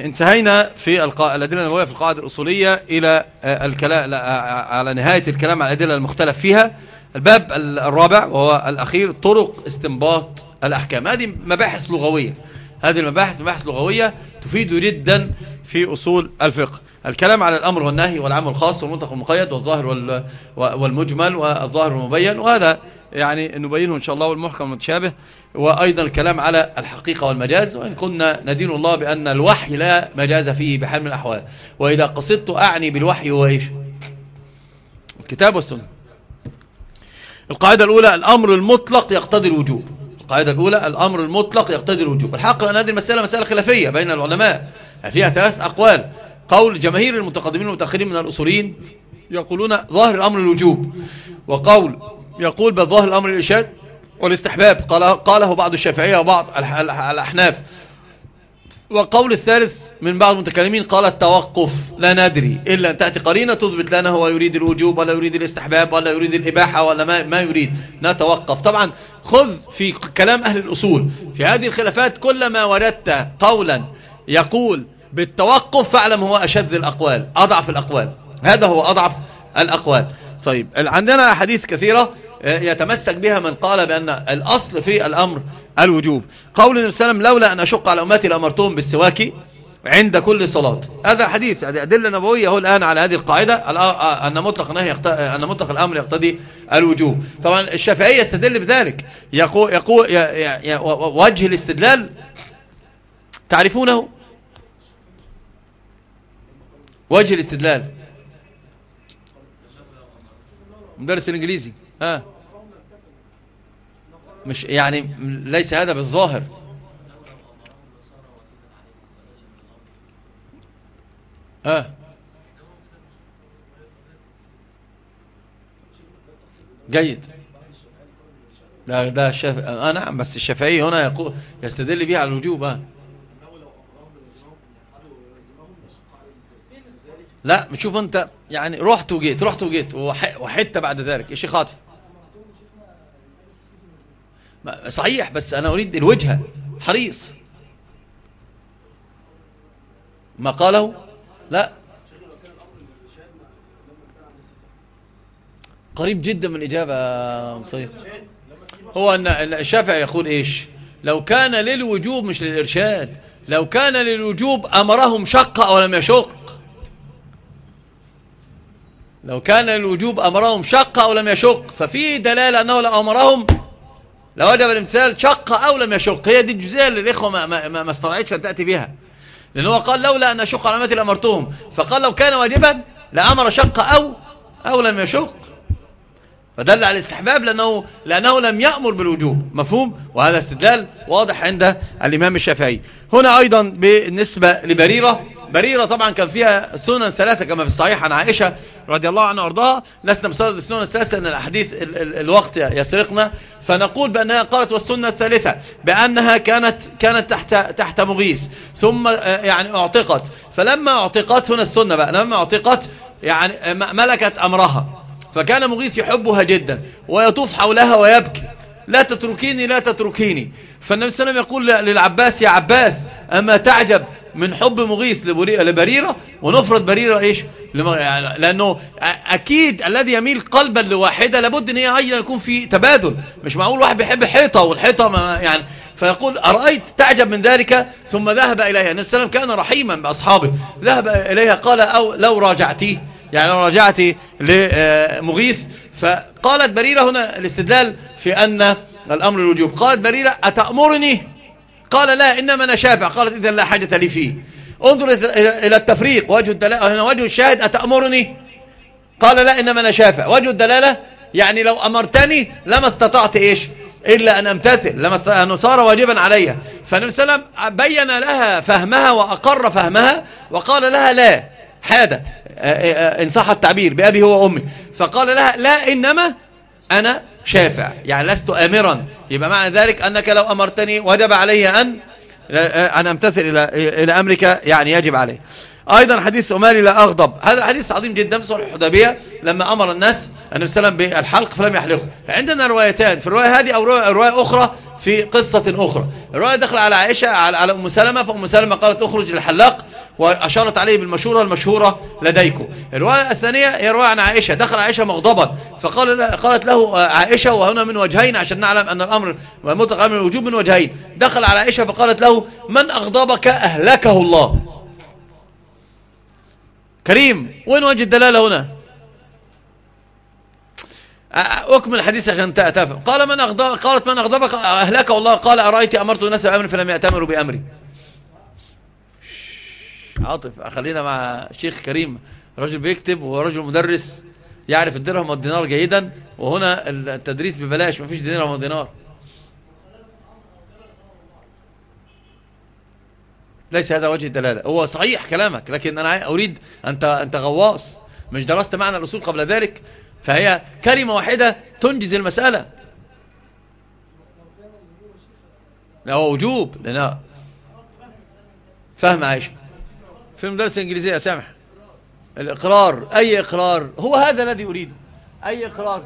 انتهينا في الأدلة النبوية في القاعدة الأصولية إلى الكلام على نهاية الكلام على الأدلة المختلف فيها. الباب الرابع وهو الأخير طرق استنباط الأحكام. هذه مباحث لغوية. هذه المباحث مباحث لغوية تفيد جدا في أصول الفقه. الكلام على الأمر والنهي والعام والخاص والمنطق والمقيد والظاهر والمجمل والظاهر والمبين وهذا يعني نبينه إن شاء الله والمحكم المتشابه وأيضا الكلام على الحقيقة والمجاز وإن كنا ندين الله بأن الوحي لا مجاز فيه بحال من الأحوال. وإذا قصدت أعني بالوحي هو إيش؟ الكتاب والسنة. القاعدة الأولى الأمر المطلق يقتضي الوجوب. القاعدة الأولى الأمر المطلق يقتضي الوجوب. الحق أن هذه المسألة مسألة خلافية بين العلماء. فيها ثلاث أقوال. قول جماهير المتقدمين والمتأخرين من الأصوليين يقولون ظاهر الأمر الوجوب وقول يقول بالظاهر الأمر الإرشاد والاستحباب. قال قاله بعض الشافعية وبعض الأحناف. وقول الثالث من بعض المتكلمين قال التوقف. لا ندري. إلا أن تأتي قرينة تثبت لنا هو يريد الوجوب ولا يريد الاستحباب ولا يريد الإباحة ولا ما, ما يريد. نتوقف. طبعا خذ في كلام أهل الأصول. في هذه الخلافات كلما وردت قولا يقول بالتوقف فاعلم هو أشد الأقوال أضعف الأقوال. هذا هو أضعف الأقوال. طيب عندنا أحاديث كثيرة. يتمسك بها من قال بأن الأصل في الأمر الوجوب. قول النبي صلى الله عليه وسلم لولا أن أشق على أمتي لأمرتهم بالسواك عند كل صلاة. هذا حديث أدلة نبوية هو الآن على هذه القاعدة أن مطلق النهي أن مطلق الأمر يقتضي الوجوب. طبعا الشافعية يستدل بذلك. يقول, يقول وجه الاستدلال تعرفونه؟ وجه الاستدلال. مدرس الإنجليزي. ها. مش يعني ليس هذا بالظاهر. آه جيد. ده ده الشف... آه نعم بس الشافعي هنا يقول يستدل به على الوجوب آه. لا شوف انت يعني رحت وجيت رحت وجيت وحتى بعد ذلك. إيش خاطئ صحيح بس أنا أريد الوجهه حريص. ما قاله؟ لا. قريب جدا من الإجابة مصير هو أن الشافعي يقول إيش؟ لو كان للوجوب مش للإرشاد لو كان للوجوب أمرهم شق أو لم يشق. لو كان للوجوب أمرهم شق أو لم يشق ففي دلالة أنه لو لوجب الامتثال شق أو لم يشق. هي دي الجزئية اللي الإخوة ما, ما, ما, استطاعتش أن تأتي بها لأنه قال لولا أن أشق على أمتي لأمرتهم فقال لو كان واجبا لأمر شق أو أو لم يشق. فدل على الاستحباب لأنه, لأنه لم يأمر بالوجوب. مفهوم؟ وهذا استدلال واضح عند الإمام الشافعي. هنا أيضا بالنسبة لبريرة. بريرة طبعا كان فيها سنن ثلاثة كما في الصحيح عن عائشة رضي الله عنها وأرضاها. لسنا بصدد السنن الثلاثة لأن الأحاديث ال ال الوقت يسرقنا. فنقول بأنها قالت والسنة الثالثة بأنها كانت كانت تحت تحت مغيث. ثم آه، يعني أعتقت. فلما أعتقت هنا السنة بقى لما أعتقت يعني ملكت أمرها. فكان مغيث يحبها جدا ويطوف حولها ويبكي. لا تتركيني لا تتركيني. فالنبي صلى الله عليه وسلم يقول للعباس يا عباس أما تعجب من حب مغيث لبريرة ونفرض بريرة إيش؟ يعني لأنه أكيد الذي يميل قلبا لواحدة لابد أن هي أيضا يكون في تبادل. مش معقول واحد بيحب حيطة والحيطة ما يعني فيقول أرأيت تعجب من ذلك؟ ثم ذهب إليها. النبي وسلم كان رحيما بأصحابه. ذهب إليها قال أو لو راجعتي يعني لو راجعتي لمغيث. فقالت بريرة هنا الاستدلال في أن الأمر الوجوب قالت بريرة أتأمرني قال لا إنما أنا شافع. قالت إذا لا حاجة لي فيه. انظر إلى التفريق. وجه الدلالة هنا وجه الشاهد أتأمرني؟ قال لا إنما أنا شافع. وجه الدلالة يعني لو أمرتني لما استطعت إيش؟ إلا أن أمتثل لما أنه صار واجبا علي. فالنبي صلى الله عليه وسلم بين لها فهمها وأقر فهمها وقال لها لا حادة إن صح التعبير بأبي هو أمي فقال لها لا إنما أنا شافع يعني لست آمرا. يبقى معنى ذلك أنك لو أمرتني وجب علي أن أن أمتثل إلى, إلى أمرك يعني يجب عليه أيضا حديث أمالي لا أغضب. هذا الحديث عظيم جدا في صلح الحديبية لما أمر الناس النبي صلى الله عليه وسلم بالحلق فلم يحلقوا عندنا روايتان في الرواية هذه أو رواية أخرى في قصة أخرى. الرواية دخل على عائشة على أم سلمة فأم سلمة قالت أخرج للحلاق. وأشارت عليه بالمشورة المشهورة لديكم الرواية الثانية هي رواية عن عائشة. دخل عائشة مغضبا فقال قالت له عائشة وهنا من وجهين عشان نعلم أن الأمر مطلق أمر الوجوب من وجهين. دخل على عائشة فقالت له من أغضبك أهلكه الله؟ كريم وين وجه الدلالة هنا؟ أكمل الحديث عشان تفهم. قال من أغضب قالت من أغضبك أهلك الله؟ قال أرأيت أمرت الناس بأمر فلم يأتمروا بأمري. عاطف خلينا مع شيخ كريم رجل بيكتب ورجل مدرس يعرف الدرهم والدينار جيدا وهنا التدريس ببلاش ما فيش درهم ودينار ليس هذا وجه الدلالة. هو صحيح كلامك لكن أنا أريد أنت, أنت غواص مش درست معنى الأصول قبل ذلك فهي كلمة واحدة تنجز المسألة. لا هو وجوب. لأنها فهم عائشة في المدرسة الإنجليزية سامح. الإقرار أي إقرار؟ هو هذا الذي أريده. أي إقرار؟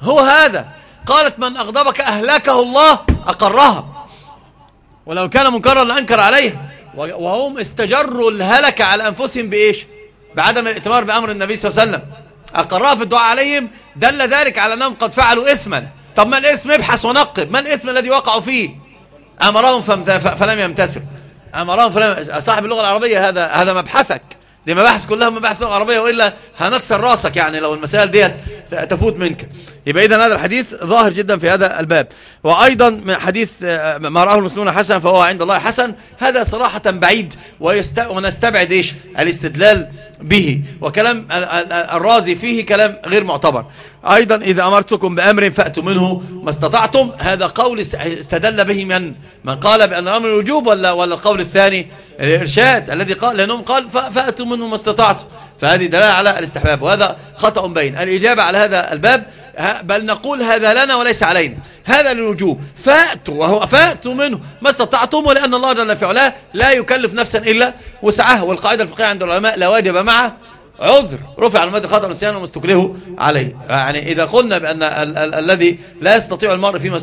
هو هذا. قالت من أغضبك أهلكه الله أقرها. ولو كان منكرا لأنكر عليه. وهم استجروا الهلك على أنفسهم بإيش؟ بعدم الائتمار بأمر النبي صلى الله عليه وسلم. أقرها في الدعاء عليهم دل ذلك على أنهم قد فعلوا اسما طب ما الاسم ابحث ونقب. ما الاسم الذي وقعوا فيه؟ أمرهم فلم يمتثل. أمرهم فلم صاحب اللغة العربية هذا هذا مبحثك. دي مباحث كلها مباحث لغة عربية وإلا هنكسر رأسك يعني لو المسائل ديت تفوت منك. يبقى إذا هذا الحديث ظاهر جدا في هذا الباب. وأيضا من حديث آه، ما رأه المسلمون حسن فهو عند الله حسن. هذا صراحة بعيد ونستبعد إيش؟ الاستدلال به. وكلام الرازي فيه كلام غير معتبر. أيضا إذا أمرتكم بأمر فأتوا منه ما استطعتم هذا قول استدل به من من قال بأن الأمر الوجوب ولا, ولا القول الثاني؟ الإرشاد الذي قال لأنهم قال فأتوا منه ما استطعتم. فهذه دلالة على الاستحباب وهذا خطأ بين. الإجابة على هذا الباب بل نقول هذا لنا وليس علينا. هذا للوجوب. فأتوا وهو فأتوا منه. ما استطعتم ولأن الله جل في علاه لا يكلف نفسا إلا وسعها. والقاعدة الفقهية عند العلماء لا واجب مع عذر. رفع عن المد الخطأ والنسيان وما استكره عليه. يعني إذا قلنا بأن ال ال الذي لا يستطيع المرء فيما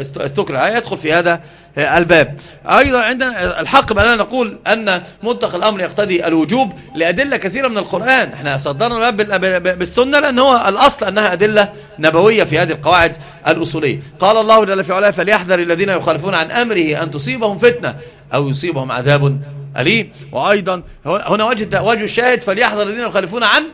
استكره يدخل في هذا الباب. أيضا عندنا الحق بأننا نقول أن مطلق الأمر يقتضي الوجوب لأدلة كثيرة من القرآن. إحنا صدرنا الباب بالسنة لأن هو الأصل أنها أدلة نبوية في هذه القواعد الأصولية. قال الله جل في علاه فليحذر الذين يخالفون عن أمره أن تصيبهم فتنة أو يصيبهم عذاب أليم؟ وأيضا هنا وجه وجه الشاهد فليحذر الذين يخالفون عن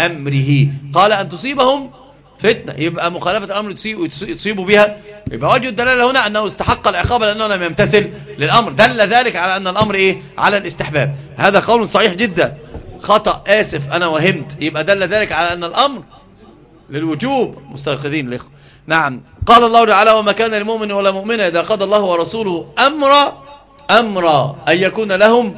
أمره. قال أن تصيبهم فتنة. يبقى مخالفة الأمر تصيبوا بها. يبقى وجه الدلالة هنا أنه استحق العقاب لأنه لم يمتثل للأمر. دل ذلك على أن الأمر إيه؟ على الاستحباب. هذا قول صحيح جدا. خطأ آسف أنا وهمت. يبقى دل ذلك على أن الأمر للوجوب. مستيقظين الإخوة. نعم. قال الله تعالى وما كان لمؤمن ولا مؤمنة إذا قضى الله ورسوله أمرا أمرا أن يكون لهم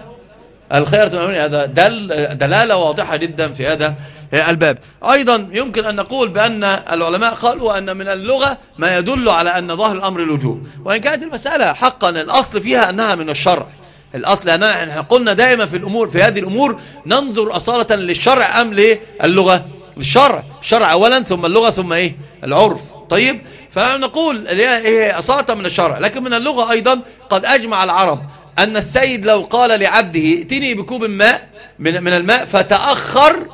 الخير. هذا دل دلالة واضحة جدا في هذا الباب. أيضا يمكن أن نقول بأن العلماء قالوا أن من اللغة ما يدل على أن ظاهر الأمر الوجوب وإن كانت المسألة حقا الأصل فيها أنها من الشرع. الأصل أننا نحن قلنا دائما في الأمور في هذه الأمور ننظر أصالة للشرع أم للغة؟ للشرع الشرع أولا ثم اللغة ثم إيه؟ العرف. طيب؟ فنقول هي أصالة من الشرع لكن من اللغة أيضا قد أجمع العرب أن السيد لو قال لعبده ائتني بكوب ماء من, من الماء فتأخر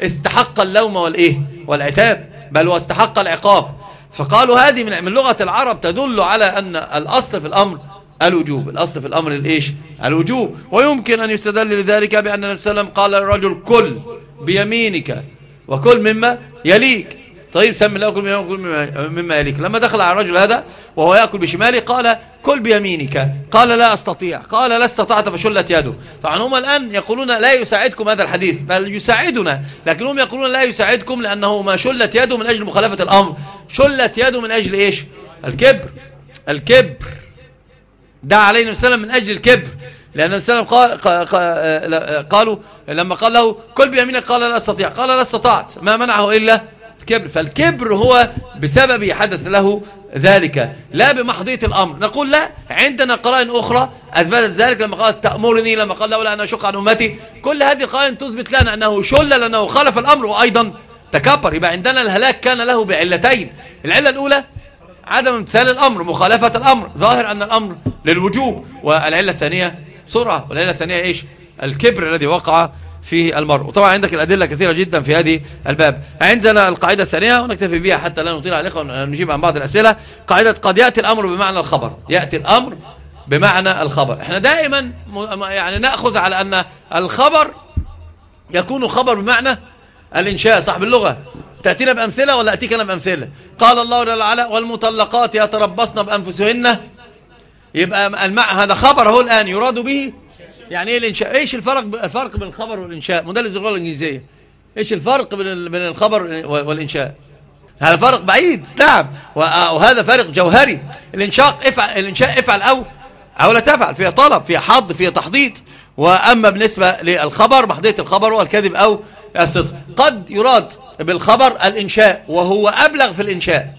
استحق اللوم والإيه؟ والعتاب بل واستحق العقاب. فقالوا هذه من, من لغة العرب تدل على أن الأصل في الأمر الوجوب. الأصل في الأمر الإيش؟ الوجوب. ويمكن أن يستدل لذلك بأن النبي صلى الله عليه وسلم قال للرجل كل بيمينك وكل مما يليك. طيب سم الله كل مما, مما يليك. لما دخل على الرجل هذا وهو يأكل بشماله قال كل بيمينك. قال لا أستطيع. قال لا استطعت فشلت يده. طبعا هم الآن يقولون لا يساعدكم هذا الحديث. بل يساعدنا لكن هم يقولون لا يساعدكم لأنه ما شلت يده من أجل مخالفة الأمر. شلت يده من أجل إيش؟ الكبر. الكبر. دعا علينا وسلم من أجل الكبر. لأن السلام قال قالوا لما قال له كل بيمينك. قال لا أستطيع. قال لا استطعت. ما منعه إلا الكبر فالكبر هو بسبب حدث له ذلك. لا بمحضية الأمر. نقول لا عندنا قرائن أخرى أثبتت ذلك لما قالت تأمرني لما قال لولا أن أشق عن أمتي. كل هذه القرائن تثبت لنا أنه شل لأنه خالف الأمر وأيضا تكبر. يبقى عندنا الهلاك كان له بعلتين. العلة الأولى عدم امتثال الأمر مخالفة الأمر. ظاهر أن الأمر للوجوب. والعلة الثانية سرعة. والعلة الثانية إيش؟ الكبر الذي وقع فيه المرء. وطبعا عندك الأدلة كثيرة جدا في هذه الباب. عندنا القاعدة الثانية ونكتفي بها حتى لا نطيل عليكم ونجيب عن بعض الأسئلة. قاعدة قد يأتي الأمر بمعنى الخبر. يأتي الأمر بمعنى الخبر. إحنا دائما يعني نأخذ على أن الخبر يكون خبر بمعنى الإنشاء صاحب اللغة. تأتينا بأمثلة ولا أتيك أنا بأمثلة؟ قال الله جل وعلا والمطلقات يتربصن بأنفسهن. يبقى المع... هذا خبر هو الآن يراد به يعني إيه الإنشاء؟ إيش الفرق الفرق بين الخبر والإنشاء؟ مدلس اللغة الإنجليزية. إيش الفرق بين بين الخبر والإنشاء؟ هذا فرق بعيد نعم. وهذا فرق جوهري. الإنشاء افعل الإنشاء افعل أو أو لا تفعل. فيها طلب فيها حض فيها تحضيض وأما بالنسبة للخبر محضيه الخبر والكذب أو الصدق. قد يراد بالخبر الإنشاء وهو أبلغ في الإنشاء.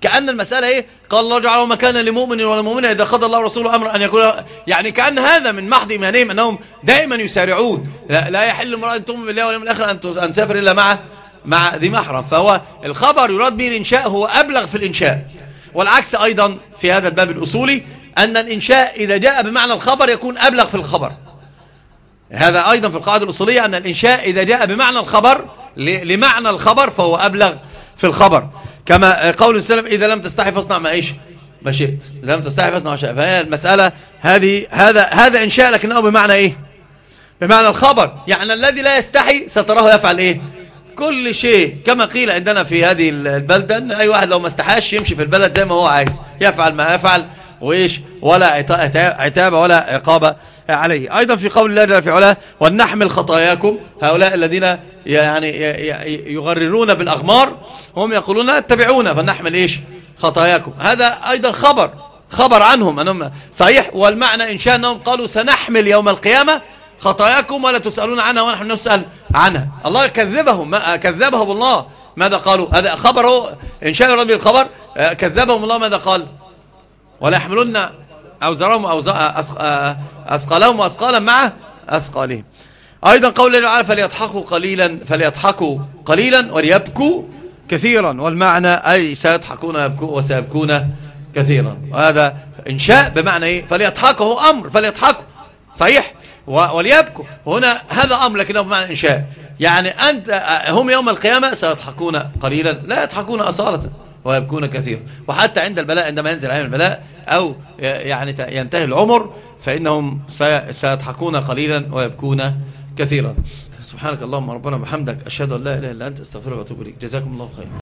كأن المسألة إيه؟ قال الله جعله مكانا لمؤمن ولا مؤمنة. إذا قضى الله ورسوله أمر أن يكون يعني كأن هذا من محض إيمانهم أنهم دائما يسارعون. لا, لا يحل امرأة تؤمن بالله واليوم الآخر أن تسافر إلا مع مع ذي محرم. فهو الخبر يراد به الإنشاء هو أبلغ في الإنشاء. والعكس أيضا في هذا الباب الأصولي أن الإنشاء إذا جاء بمعنى الخبر يكون أبلغ في الخبر. هذا أيضا في القاعدة الأصولية أن الإنشاء إذا جاء بمعنى الخبر لمعنى الخبر فهو أبلغ في الخبر. كما قول السلام إذا لم تستحي فاصنع ما إيش ما شئت. إذا لم تستحي فاصنع ما شئت. فهي المسألة هذه هذا هذا إنشاء لكنه بمعنى إيه؟ بمعنى الخبر. يعني الذي لا يستحي ستراه يفعل إيه؟ كل شيء. كما قيل عندنا في هذه البلدة أن أي واحد لو ما استحاش يمشي في البلد زي ما هو عايز. يفعل ما يفعل وإيش؟ ولا عتاب ولا عقاب. عليه. أيضا في قول الله جل في علاه ولنحمل خطاياكم. هؤلاء الذين يعني يغررون بالأغمار هم يقولون اتبعونا فلنحمل إيش؟ خطاياكم. هذا أيضا خبر خبر عنهم أنهم صحيح والمعنى إن شاء أنهم قالوا سنحمل يوم القيامة خطاياكم ولا تسألون عنها ونحن نسأل عنها. الله كذبهم كذبهم الله. ماذا قالوا؟ هذا خبر إن شاء ربي الخبر كذبهم الله. ماذا قال؟ ولا يحملون أوزرهم أثقالهم وأثقالا مع أثقالهم. أيضا قول الله تعالى فليضحكوا قليلا فليضحكوا قليلا وليبكوا كثيرا. والمعنى أي سيضحكون وسيبكون كثيرا. وهذا إنشاء بمعنى إيه؟ فليضحكوا هو أمر فليضحكوا. صحيح؟ وليبكوا. هنا هذا أمر لكنه بمعنى إنشاء. يعني أنت هم يوم القيامة سيضحكون قليلا. لا يضحكون أصالة. ويبكون كثيرا وحتى عند البلاء عندما ينزل عليهم البلاء أو يعني ينتهي العمر فإنهم سيضحكون قليلا ويبكون كثيرا. سبحانك اللهم ربنا وبحمدك أشهد أن لا إله إلا أنت أستغفرك وأتوب إليك. جزاكم الله خيرا.